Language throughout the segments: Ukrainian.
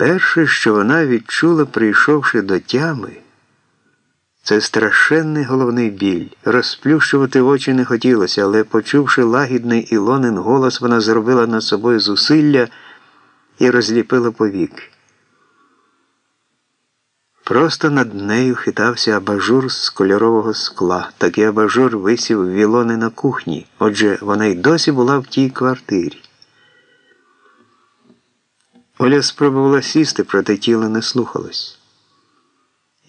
Перше, що вона відчула, прийшовши до тями, це страшенний головний біль. Розплющувати очі не хотілося, але, почувши лагідний Ілонин голос, вона зробила над собою зусилля і розліпила повіки. Просто над нею хитався абажур з кольорового скла. Такий абажур висів в Ілони на кухні, отже, вона й досі була в тій квартирі. Оля спробувала сісти, проте тіло не слухалось.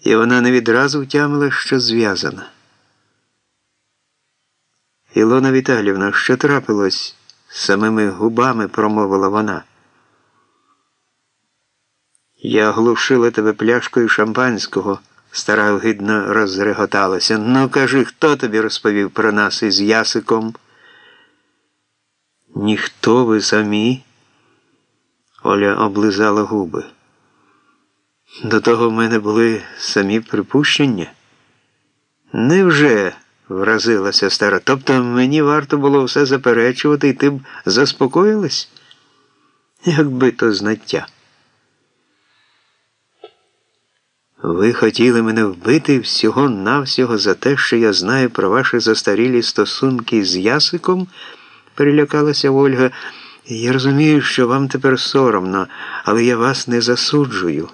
І вона не відразу втямила, що зв'язана. Ілона Віталівна, що трапилось? Самими губами промовила вона. Я глушила тебе пляшкою шампанського, стара гидно розреготалася. Ну, кажи, хто тобі розповів про нас із Ясиком? Ніхто ви самі? Оля облизала губи. До того в мене були самі припущення. Невже? вразилася стара. Тобто мені варто було все заперечувати, і ти б заспокоїлась? Якби то знаття. Ви хотіли мене вбити всього-навсього за те, що я знаю про ваші застарілі стосунки з Ясиком? перелякалася Ольга. Я розумію, що вам тепер соромно, але я вас не засуджую.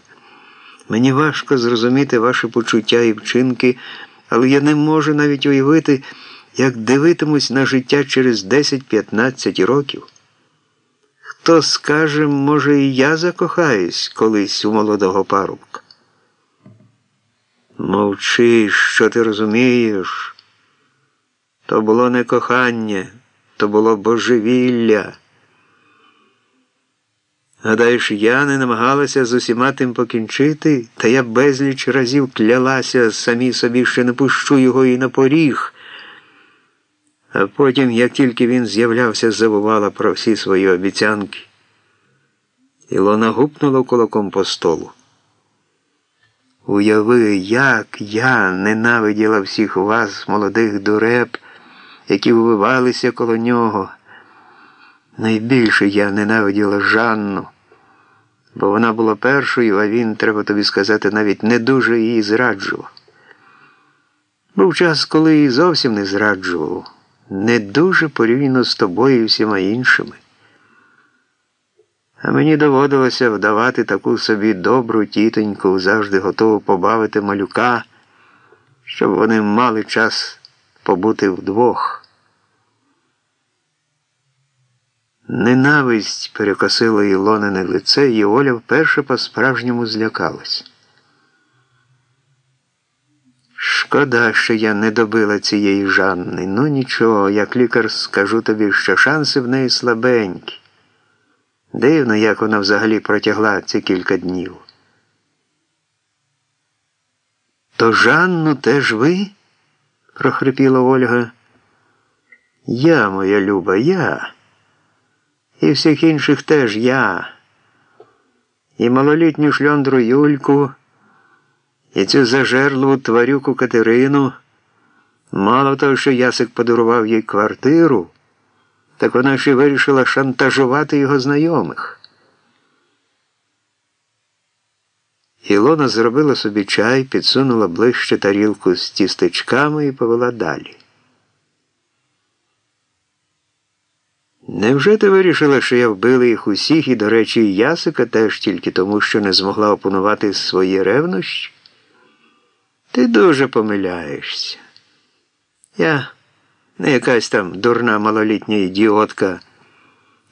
Мені важко зрозуміти ваші почуття і вчинки, але я не можу навіть уявити, як дивитимусь на життя через 10-15 років. Хто скаже, може, і я закохаюсь колись у молодого парубка. Мовчи, що ти розумієш? То було не кохання, то було божевілля. Гадаєш, я не намагалася з усіма тим покінчити, та я безліч разів клялася самі собі, що не пущу його і на поріг. А потім, як тільки він з'являвся, забувала про всі свої обіцянки. Ілона гупнула кулаком по столу. Уяви, як я ненавиділа всіх вас, молодих дуреб, які вививалися коло нього. Найбільше я ненавиділа Жанну, бо вона була першою, а він, треба тобі сказати, навіть не дуже її зраджував. Був час, коли її зовсім не зраджував, не дуже порівняно з тобою і всіма іншими. А мені доводилося вдавати таку собі добру тітоньку, завжди готову побавити малюка, щоб вони мали час побути вдвох. Ненависть перекосила Ілонине лице, і Оля вперше по-справжньому злякалась. Шкода, що я не добила цієї Жанни. Ну нічого, як лікар скажу тобі, що шанси в неї слабенькі. Дивно, як вона взагалі протягла ці кілька днів. То Жанну теж ви? прохрипіла Ольга. Я, моя люба, я. І всіх інших теж я. І малолітню шльондру Юльку, і цю зажерливу тварюку Катерину. Мало того, що Ясик подарував їй квартиру так вона ще вирішила шантажувати його знайомих. Ілона зробила собі чай, підсунула ближче тарілку з тістечками і повела далі. Невже ти вирішила, що я вбила їх усіх і, до речі, Ясика теж тільки тому, що не змогла опанувати свої ревнощі? Ти дуже помиляєшся. Я не якась там дурна малолітня ідіотка,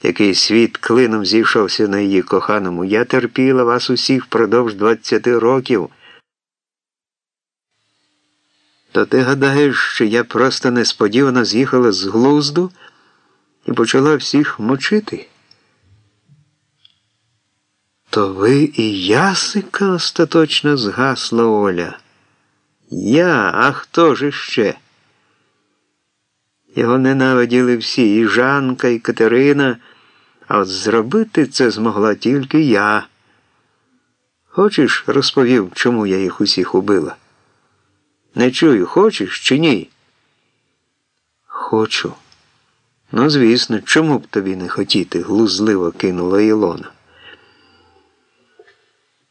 який світ клином зійшовся на її коханому. Я терпіла вас усіх впродовж 20 років. То ти гадаєш, що я просто несподівано з'їхала з глузду і почала всіх мочити? То ви і ясика остаточно згасла Оля. Я, а хто ж іще? Його ненавиділи всі, і Жанка, і Катерина, а от зробити це змогла тільки я. Хочеш, розповів, чому я їх усіх убила? Не чую, хочеш чи ні? Хочу. Ну, звісно, чому б тобі не хотіти? глузливо кинула Ілона.